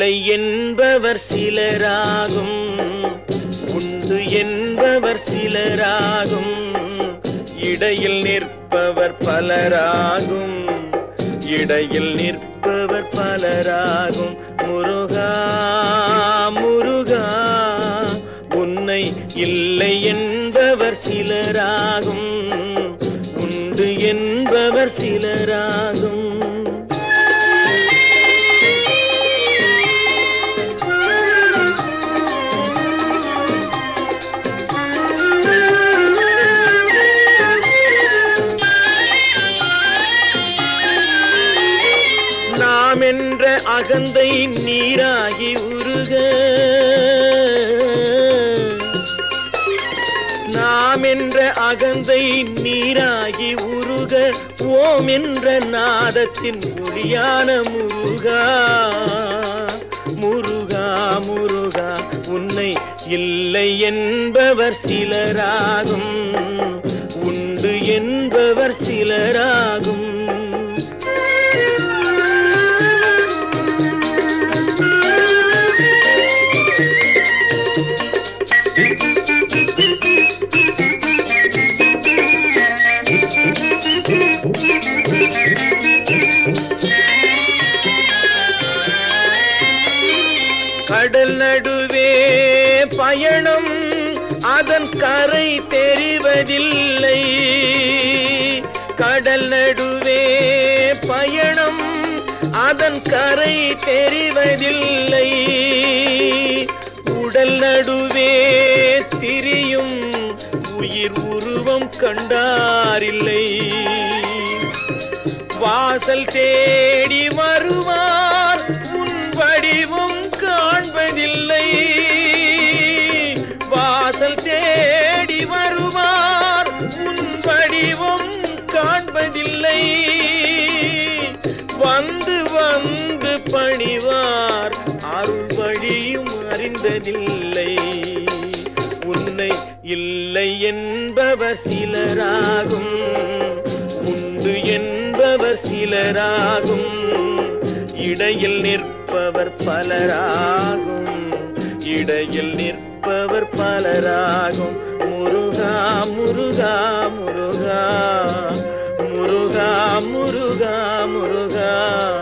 இல்லை என்பவர் சிலராகும். உண்டு என்பவர் சிலராகும். இடையில் நிற்பவர் பலராகும். இடையில் நிற்பவர் பலராகும். முருகா முருகா உன்னை இல்லை என்பவர் சிலராகும். உண்டு என்பவர் சிலராகும் நாம் என்ற அகந்தை நீராகி உருக. நாம் என்ற அகந்தை நீராகி உருக. ஓம் என்ற நாதத்தின் ஒளியான முருகா. முருகா முருகா உன்னை இல்லை என்பவர் சிலராகும். உண்டு என்பவர் சிலரா கடல் நடுவே பயணம் அதன் கரை தெரிவதில்லை. கடல் நடுவே பயணம் அதன் கரை தெரிவதில்லை. உடல் நடுவே திரியும் உயிர் உருவம் கண்டாரில்லை. வாசல் தேடி வரும் வந்து பணிவார். அருள் வழியும் அறிந்ததில்லை. உன்னை இல்லை என்பவர் சிலராகும். உண்டு என்பவர் சிலராகும். இடையில் நிற்பவர் பலராகும். இடையில் நிற்பவர் பலராகும். முருகா முருகா முருகா. முருகா முருகா முருகா.